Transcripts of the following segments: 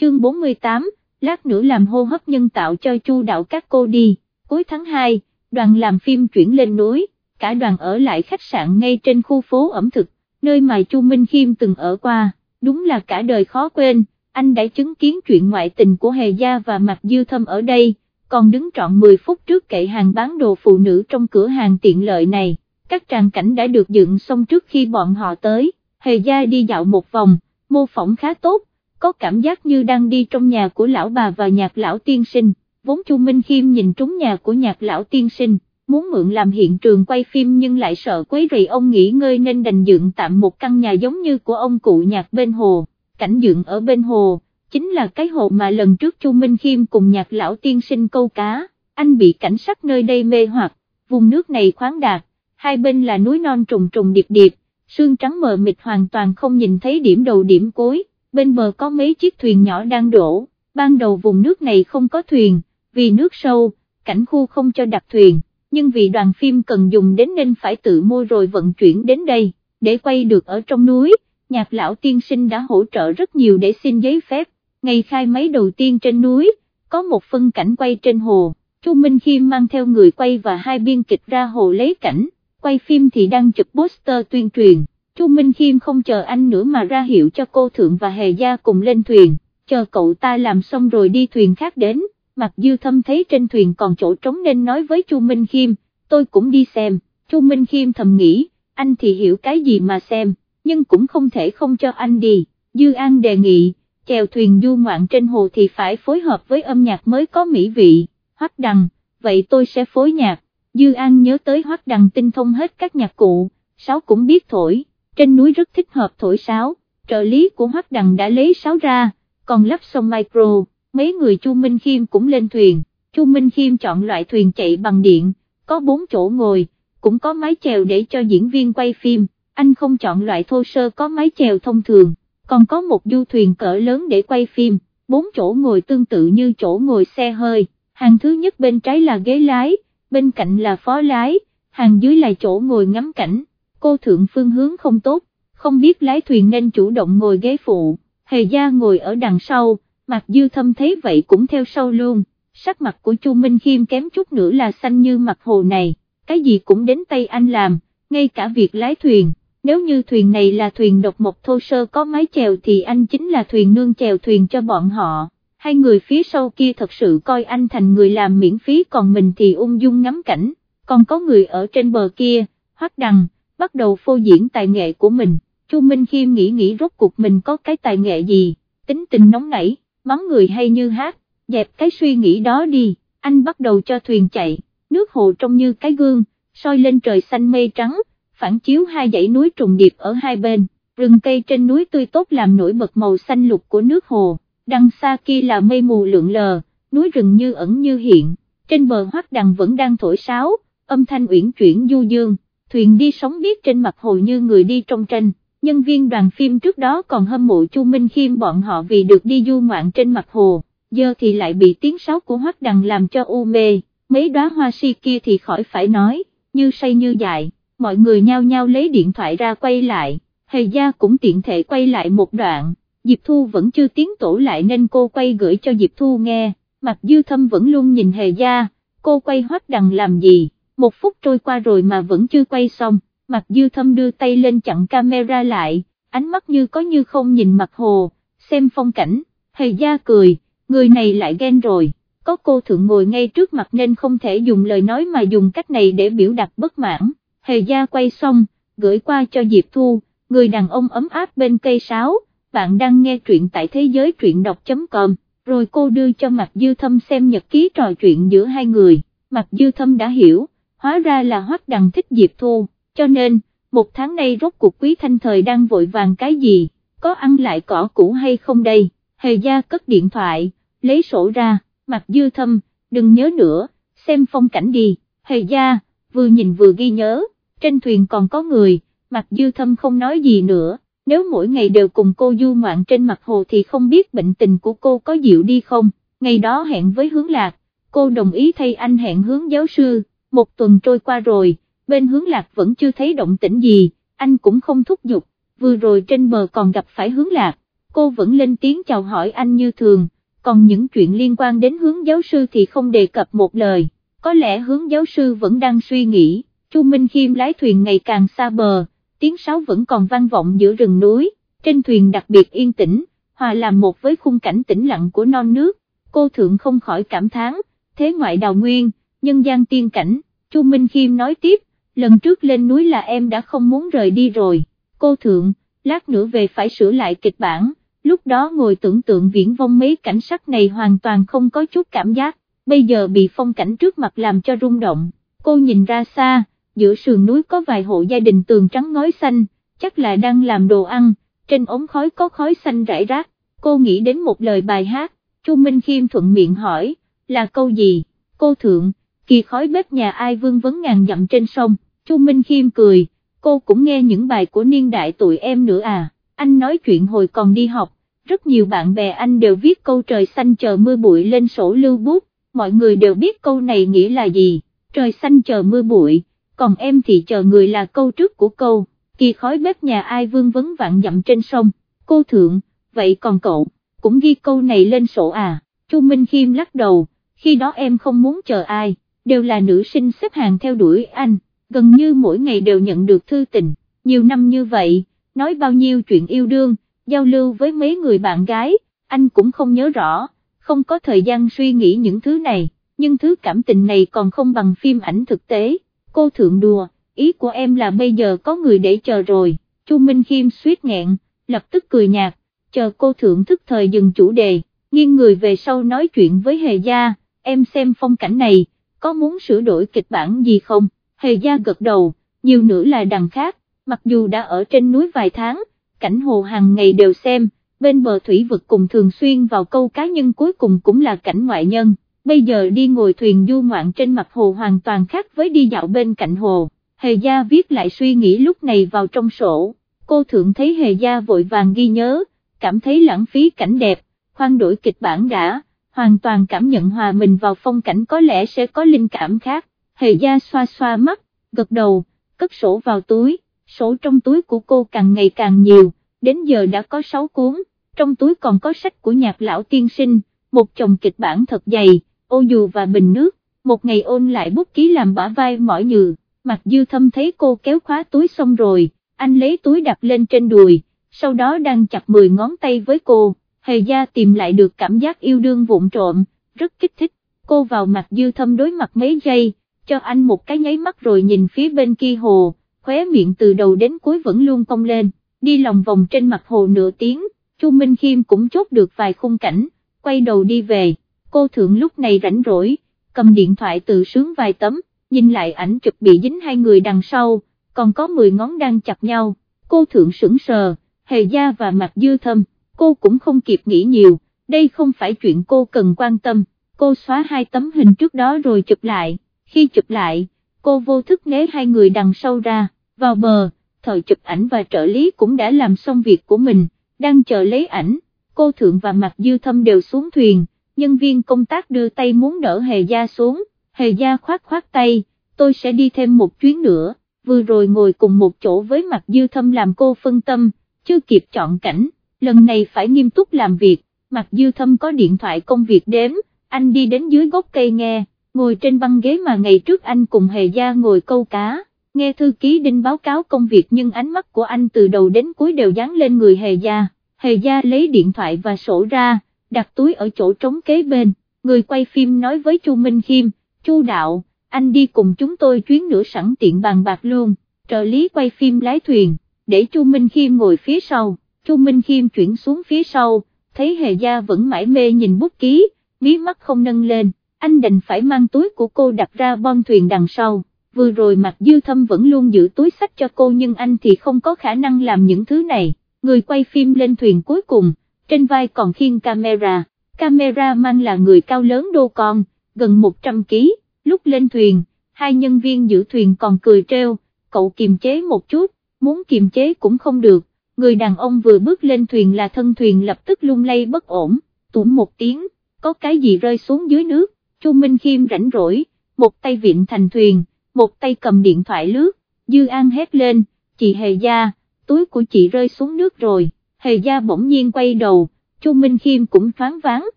chương 48, lát nữa làm hô hấp nhân tạo cho chu đạo các cô đi, cuối tháng 2, đoàn làm phim chuyển lên núi, cả đoàn ở lại khách sạn ngay trên khu phố ẩm thực, nơi mà Chu Minh Khiêm từng ở qua, đúng là cả đời khó quên, anh đã chứng kiến chuyện ngoại tình của Hề Gia và Mạc Dư Thâm ở đây, còn đứng trọn 10 phút trước kệ hàng bán đồ phụ nữ trong cửa hàng tiện lợi này, các tràng cảnh đã được dựng xong trước khi bọn họ tới, Hề Gia đi dạo một vòng, mô phỏng khá tốt, có cảm giác như đang đi trong nhà của lão bà và nhạc lão tiên sinh, vốn Chu Minh Khiêm nhìn trúng nhà của nhạc lão tiên sinh, muốn mượn làm hiện trường quay phim nhưng lại sợ quấy rầy ông nghỉ ngơi nên đành dựng tạm một căn nhà giống như của ông cụ nhạc bên hồ, cảnh dựng ở bên hồ, chính là cái hồ mà lần trước Chu Minh Khiêm cùng nhạc lão tiên sinh câu cá, anh bị cảnh sắc nơi đây mê hoặc, vùng nước này khoáng đạt, hai bên là núi non trùng trùng điệp điệp, sương trắng mờ mịt hoàn toàn không nhìn thấy điểm đầu điểm cuối, bên bờ có mấy chiếc thuyền nhỏ đang đổ, ban đầu vùng nước này không có thuyền, vì nước sâu, cảnh khu không cho đặt thuyền, nhưng vì đoàn phim cần dùng đến nên phải tự mua rồi vận chuyển đến đây, để quay được ở trong núi, nhạc lão tiên sinh đã hỗ trợ rất nhiều để xin giấy phép, ngày khai máy đầu tiên trên núi, có một phân cảnh quay trên hồ, Chu Minh Khiêm mang theo người quay và hai biên kịch ra hồ lấy cảnh, quay phim thì đang chụp poster tuyên truyền, Chu Minh Khiêm không chờ anh nữa mà ra hiệu cho cô Thượng và Hề Gia cùng lên thuyền, chờ cậu ta làm xong rồi đi thuyền khác đến, Mặc Dư Thâm thấy trên thuyền còn chỗ trống nên nói với Chu Minh Khiêm, tôi cũng đi xem, Chu Minh Khiêm thầm nghĩ, anh thì hiểu cái gì mà xem, nhưng cũng không thể không cho anh đi, Dư An đề nghị, chèo thuyền du ngoạn trên hồ thì phải phối hợp với âm nhạc mới có mỹ vị, Hoắc Đằng, vậy tôi sẽ phối nhạc, Dư An nhớ tới Hoắc Đằng tinh thông hết các nhạc cụ, sáu cũng biết thổi, trên núi rất thích hợp thổi sáo, trợ lý của Hoắc Đằng đã lấy sáo ra, còn lắp xong micro mấy người Chu Minh Khiêm cũng lên thuyền, Chu Minh Khiêm chọn loại thuyền chạy bằng điện, có bốn chỗ ngồi, cũng có mái chèo để cho diễn viên quay phim, anh không chọn loại thô sơ có mái chèo thông thường, còn có một du thuyền cỡ lớn để quay phim, bốn chỗ ngồi tương tự như chỗ ngồi xe hơi, hàng thứ nhất bên trái là ghế lái, bên cạnh là phó lái, hàng dưới là chỗ ngồi ngắm cảnh, cô thượng phương hướng không tốt, không biết lái thuyền nên chủ động ngồi ghế phụ, hề gia ngồi ở đằng sau, Mạc Dư Thâm thấy vậy cũng theo sau luôn, sắc mặt của Chu Minh Khiêm kém chút nữa là xanh như mặt hồ này, cái gì cũng đến tay anh làm, ngay cả việc lái thuyền, nếu như thuyền này là thuyền độc mộc thô sơ có mái chèo thì anh chính là thuyền nương chèo thuyền cho bọn họ, hai người phía sau kia thật sự coi anh thành người làm miễn phí còn mình thì ung dung ngắm cảnh, còn có người ở trên bờ kia, hoắc đằng, bắt đầu phô diễn tài nghệ của mình, Chu Minh Khiêm nghĩ nghĩ rốt cuộc mình có cái tài nghệ gì, tính tình nóng nảy mắng người hay như hát, dẹp cái suy nghĩ đó đi, anh bắt đầu cho thuyền chạy, nước hồ trông như cái gương, soi lên trời xanh mây trắng, phản chiếu hai dãy núi trùng điệp ở hai bên, rừng cây trên núi tươi tốt làm nổi bật màu xanh lục của nước hồ, đằng xa kia là mây mù lượn lờ, núi rừng như ẩn như hiện, trên bờ hoác đằng vẫn đang thổi sáo, âm thanh uyển chuyển du dương, thuyền đi sóng biết trên mặt hồ như người đi trong tranh nhân viên đoàn phim trước đó còn hâm mộ Chu Minh Khiêm bọn họ vì được đi du ngoạn trên mặt hồ, giờ thì lại bị tiếng sáo của Hoắc Đằng làm cho u mê, mấy đóa hoa si kia thì khỏi phải nói, như say như dại, mọi người nhao nhao lấy điện thoại ra quay lại, Hề Gia cũng tiện thể quay lại một đoạn, Diệp Thu vẫn chưa tiến tổ lại nên cô quay gửi cho Diệp Thu nghe, mặt dư thâm vẫn luôn nhìn Hề Gia, cô quay Hoắc Đằng làm gì, một phút trôi qua rồi mà vẫn chưa quay xong. Mặt dư thâm đưa tay lên chặn camera lại, ánh mắt như có như không nhìn mặt hồ, xem phong cảnh, hề gia cười, người này lại ghen rồi, có cô thượng ngồi ngay trước mặt nên không thể dùng lời nói mà dùng cách này để biểu đạt bất mãn, hề gia quay xong, gửi qua cho Diệp Thu, người đàn ông ấm áp bên cây sáo, bạn đang nghe truyện tại thế giới truyện đọc.com, rồi cô đưa cho Mặt Dư Thâm xem nhật ký trò chuyện giữa hai người, Mặt Dư Thâm đã hiểu, hóa ra là Hoắc Đằng thích Diệp Thu cho nên, một tháng nay rốt cuộc quý thanh thời đang vội vàng cái gì, có ăn lại cỏ cũ hay không đây, hề gia cất điện thoại, lấy sổ ra, mặt dư thâm, đừng nhớ nữa, xem phong cảnh đi, hề gia, vừa nhìn vừa ghi nhớ, trên thuyền còn có người, mặt dư thâm không nói gì nữa, nếu mỗi ngày đều cùng cô du ngoạn trên mặt hồ thì không biết bệnh tình của cô có dịu đi không, ngày đó hẹn với hướng lạc, cô đồng ý thay anh hẹn hướng giáo sư, một tuần trôi qua rồi bên hướng lạc vẫn chưa thấy động tĩnh gì, anh cũng không thúc giục, vừa rồi trên bờ còn gặp phải hướng lạc, cô vẫn lên tiếng chào hỏi anh như thường, còn những chuyện liên quan đến hướng giáo sư thì không đề cập một lời, có lẽ hướng giáo sư vẫn đang suy nghĩ, Chu Minh Khiêm lái thuyền ngày càng xa bờ, tiếng sáo vẫn còn vang vọng giữa rừng núi, trên thuyền đặc biệt yên tĩnh, hòa làm một với khung cảnh tĩnh lặng của non nước, cô thượng không khỏi cảm thán, thế ngoại đào nguyên, nhân gian tiên cảnh, Chu Minh Khiêm nói tiếp, lần trước lên núi là em đã không muốn rời đi rồi, cô thượng, lát nữa về phải sửa lại kịch bản, lúc đó ngồi tưởng tượng viễn vong mấy cảnh sắc này hoàn toàn không có chút cảm giác, bây giờ bị phong cảnh trước mặt làm cho rung động, cô nhìn ra xa, giữa sườn núi có vài hộ gia đình tường trắng ngói xanh, chắc là đang làm đồ ăn, trên ống khói có khói xanh rải rác, cô nghĩ đến một lời bài hát, Chu Minh Khiêm thuận miệng hỏi, là câu gì, cô thượng, kỳ khói bếp nhà ai vương vấn ngàn dặm trên sông, Chu Minh Khiêm cười, cô cũng nghe những bài của niên đại tụi em nữa à, anh nói chuyện hồi còn đi học, rất nhiều bạn bè anh đều viết câu trời xanh chờ mưa bụi lên sổ lưu bút, mọi người đều biết câu này nghĩa là gì, trời xanh chờ mưa bụi, còn em thì chờ người là câu trước của câu, kỳ khói bếp nhà ai vương vấn vạn dặm trên sông, cô thượng, vậy còn cậu, cũng ghi câu này lên sổ à, Chu Minh Khiêm lắc đầu, khi đó em không muốn chờ ai, đều là nữ sinh xếp hàng theo đuổi anh, gần như mỗi ngày đều nhận được thư tình, nhiều năm như vậy, nói bao nhiêu chuyện yêu đương, giao lưu với mấy người bạn gái, anh cũng không nhớ rõ, không có thời gian suy nghĩ những thứ này, nhưng thứ cảm tình này còn không bằng phim ảnh thực tế, cô thượng đùa, ý của em là bây giờ có người để chờ rồi, Chu Minh Khiêm suýt nghẹn, lập tức cười nhạt, chờ cô thượng thức thời dừng chủ đề, nghiêng người về sau nói chuyện với Hề Gia, em xem phong cảnh này, có muốn sửa đổi kịch bản gì không, Hề Gia gật đầu, nhiều nữa là đằng khác, mặc dù đã ở trên núi vài tháng, cảnh hồ hàng ngày đều xem, bên bờ thủy vực cùng thường xuyên vào câu cá nhân cuối cùng cũng là cảnh ngoại nhân, bây giờ đi ngồi thuyền du ngoạn trên mặt hồ hoàn toàn khác với đi dạo bên cạnh hồ, Hề Gia viết lại suy nghĩ lúc này vào trong sổ, cô thượng thấy Hề Gia vội vàng ghi nhớ, cảm thấy lãng phí cảnh đẹp, khoan đổi kịch bản đã, hoàn toàn cảm nhận hòa mình vào phong cảnh có lẽ sẽ có linh cảm khác, Hề Gia xoa xoa mắt, gật đầu, cất sổ vào túi. Sổ trong túi của cô càng ngày càng nhiều, đến giờ đã có 6 cuốn, trong túi còn có sách của nhạc lão tiên sinh, một chồng kịch bản thật dày, ô dù và bình nước, một ngày ôn lại bút ký làm bả vai mỏi nhừ, mặt dư thâm thấy cô kéo khóa túi xong rồi, anh lấy túi đặt lên trên đùi, sau đó đang chặt 10 ngón tay với cô, hề gia tìm lại được cảm giác yêu đương vụn trộm, rất kích thích, cô vào mặt dư thâm đối mặt mấy giây, cho anh một cái nháy mắt rồi nhìn phía bên kia hồ khóe miệng từ đầu đến cuối vẫn luôn cong lên, đi lòng vòng trên mặt hồ nửa tiếng, Chu Minh Khiêm cũng chốt được vài khung cảnh, quay đầu đi về, cô thượng lúc này rảnh rỗi, cầm điện thoại tự sướng vài tấm, nhìn lại ảnh chụp bị dính hai người đằng sau, còn có 10 ngón đang chặt nhau, cô thượng sững sờ, hề gia và mặt dư thâm, cô cũng không kịp nghĩ nhiều, đây không phải chuyện cô cần quan tâm, cô xóa hai tấm hình trước đó rồi chụp lại, khi chụp lại, cô vô thức né hai người đằng sau ra, vào bờ, thời chụp ảnh và trợ lý cũng đã làm xong việc của mình, đang chờ lấy ảnh, cô thượng và mặt dư thâm đều xuống thuyền, nhân viên công tác đưa tay muốn đỡ hề gia xuống, hề gia khoát khoát tay, tôi sẽ đi thêm một chuyến nữa, vừa rồi ngồi cùng một chỗ với mặt dư thâm làm cô phân tâm, chưa kịp chọn cảnh, lần này phải nghiêm túc làm việc, mặc dư thâm có điện thoại công việc đếm, anh đi đến dưới gốc cây nghe, ngồi trên băng ghế mà ngày trước anh cùng hề gia ngồi câu cá. Nghe thư ký đinh báo cáo công việc nhưng ánh mắt của anh từ đầu đến cuối đều dán lên người hề gia, hề gia lấy điện thoại và sổ ra, đặt túi ở chỗ trống kế bên, người quay phim nói với Chu Minh Khiêm, Chu Đạo, anh đi cùng chúng tôi chuyến nữa sẵn tiện bàn bạc luôn, trợ lý quay phim lái thuyền, để Chu Minh Khiêm ngồi phía sau, Chu Minh Khiêm chuyển xuống phía sau, thấy hề gia vẫn mãi mê nhìn bút ký, mí mắt không nâng lên, anh đành phải mang túi của cô đặt ra bon thuyền đằng sau. Vừa rồi mặt dư thâm vẫn luôn giữ túi sách cho cô nhưng anh thì không có khả năng làm những thứ này, người quay phim lên thuyền cuối cùng, trên vai còn khiêng camera, camera mang là người cao lớn đô con, gần 100 kg, lúc lên thuyền, hai nhân viên giữ thuyền còn cười treo, cậu kiềm chế một chút, muốn kiềm chế cũng không được, người đàn ông vừa bước lên thuyền là thân thuyền lập tức lung lay bất ổn, tủm một tiếng, có cái gì rơi xuống dưới nước, Chu Minh Khiêm rảnh rỗi, một tay viện thành thuyền, một tay cầm điện thoại lướt, Dư An hét lên, chị Hề Gia, túi của chị rơi xuống nước rồi, hề gia bỗng nhiên quay đầu, Chu Minh Khiêm cũng thoáng váng,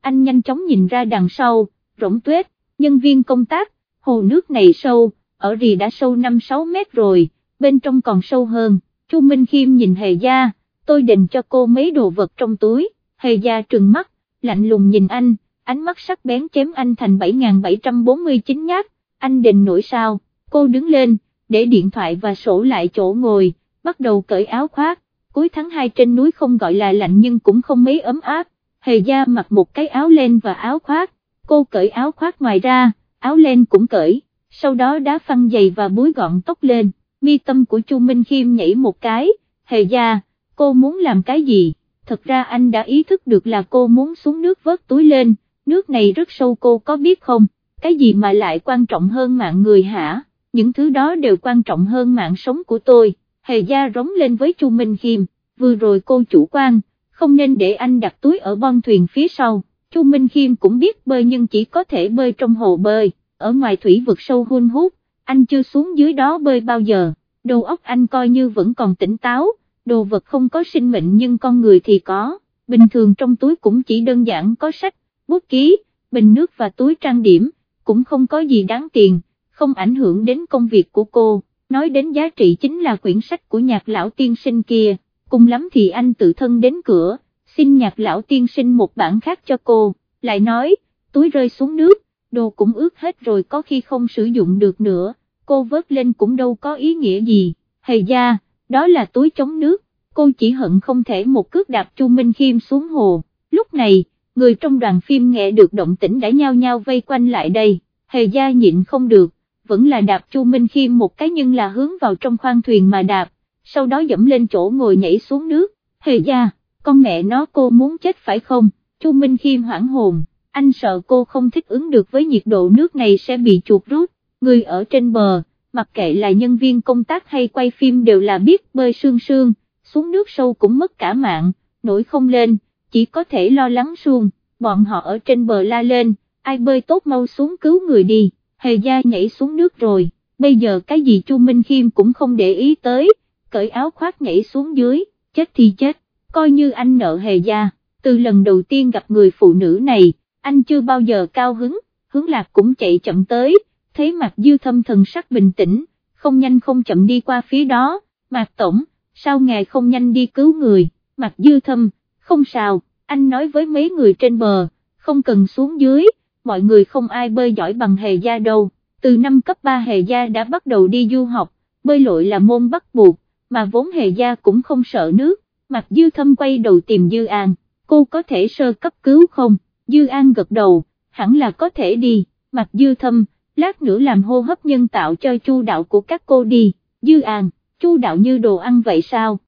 anh nhanh chóng nhìn ra đằng sau, rỗng tuyết, nhân viên công tác, hồ nước này sâu, ở rì đã sâu 5-6 mét rồi, bên trong còn sâu hơn, Chu Minh Khiêm nhìn hề gia, tôi định cho cô mấy đồ vật trong túi, hề gia trừng mắt, lạnh lùng nhìn anh, ánh mắt sắc bén chém anh thành 7.749 nhát, anh định nổi sao, cô đứng lên, để điện thoại và sổ lại chỗ ngồi, bắt đầu cởi áo khoác, cuối tháng 2 trên núi không gọi là lạnh nhưng cũng không mấy ấm áp, hề gia mặc một cái áo len và áo khoác, cô cởi áo khoác ngoài ra, áo len cũng cởi, sau đó đá phăng giày và búi gọn tóc lên, mi tâm của Chu Minh Khiêm nhảy một cái, hề gia, cô muốn làm cái gì, thật ra anh đã ý thức được là cô muốn xuống nước vớt túi lên, nước này rất sâu cô có biết không, cái gì mà lại quan trọng hơn mạng người hả, những thứ đó đều quan trọng hơn mạng sống của tôi, hề gia rống lên với Chu Minh Khiêm, vừa rồi cô chủ quan, không nên để anh đặt túi ở bon thuyền phía sau, Chu Minh Khiêm cũng biết bơi nhưng chỉ có thể bơi trong hồ bơi, ở ngoài thủy vực sâu hun hút, anh chưa xuống dưới đó bơi bao giờ, đầu óc anh coi như vẫn còn tỉnh táo, đồ vật không có sinh mệnh nhưng con người thì có, bình thường trong túi cũng chỉ đơn giản có sách, bút ký, bình nước và túi trang điểm, cũng không có gì đáng tiền, không ảnh hưởng đến công việc của cô, nói đến giá trị chính là quyển sách của nhạc lão tiên sinh kia, cùng lắm thì anh tự thân đến cửa, xin nhạc lão tiên sinh một bản khác cho cô, lại nói, túi rơi xuống nước, đồ cũng ướt hết rồi có khi không sử dụng được nữa, cô vớt lên cũng đâu có ý nghĩa gì, hề gia, đó là túi chống nước, cô chỉ hận không thể một cước đạp Chu Minh Khiêm xuống hồ, lúc này, người trong đoàn phim nghe được động tĩnh đã nhao nhao vây quanh lại đây, hề gia nhịn không được, vẫn là đạp Chu Minh Khiêm một cái nhưng là hướng vào trong khoang thuyền mà đạp, sau đó dẫm lên chỗ ngồi nhảy xuống nước, hề gia, con mẹ nó cô muốn chết phải không, Chu Minh Khiêm hoảng hồn, anh sợ cô không thích ứng được với nhiệt độ nước này sẽ bị chuột rút, người ở trên bờ, mặc kệ là nhân viên công tác hay quay phim đều là biết bơi sương sương, xuống nước sâu cũng mất cả mạng, nổi không lên, chỉ có thể lo lắng suông, bọn họ ở trên bờ la lên, ai bơi tốt mau xuống cứu người đi, hề gia nhảy xuống nước rồi, bây giờ cái gì Chu Minh Khiêm cũng không để ý tới, cởi áo khoác nhảy xuống dưới, chết thì chết, coi như anh nợ hề gia, từ lần đầu tiên gặp người phụ nữ này, anh chưa bao giờ cao hứng, hướng lạc cũng chạy chậm tới, thấy mặt dư thâm thần sắc bình tĩnh, không nhanh không chậm đi qua phía đó, mạc tổng, sao ngài không nhanh đi cứu người, mặt dư thâm, không sao, anh nói với mấy người trên bờ, không cần xuống dưới, mọi người không ai bơi giỏi bằng hề gia đâu, từ năm cấp 3 hề gia đã bắt đầu đi du học, bơi lội là môn bắt buộc, mà vốn hề gia cũng không sợ nước, mặt dư thâm quay đầu tìm dư an, cô có thể sơ cấp cứu không, dư an gật đầu, hẳn là có thể đi, mặt dư thâm, lát nữa làm hô hấp nhân tạo cho chu đạo của các cô đi, dư an, chu đạo như đồ ăn vậy sao?